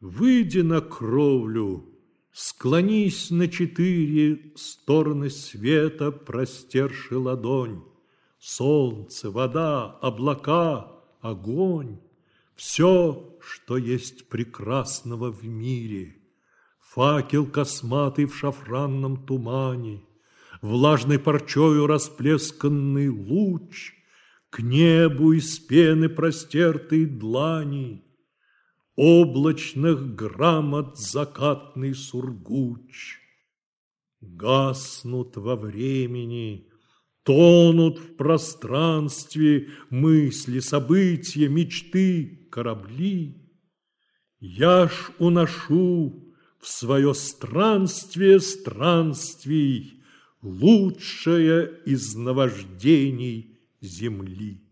Выйди на кровлю, склонись на четыре стороны света, простерши ладонь. Солнце, вода, облака, огонь, все, что есть прекрасного в мире. Факел косматый в шафранном тумане, Влажной парчою расплесканный луч, К небу из пены простертой длани, Облачных грамот закатный сургуч. Гаснут во времени, тонут в пространстве Мысли, события, мечты, корабли. Я ж уношу в свое странствие странствий лучшее из наваждений земли.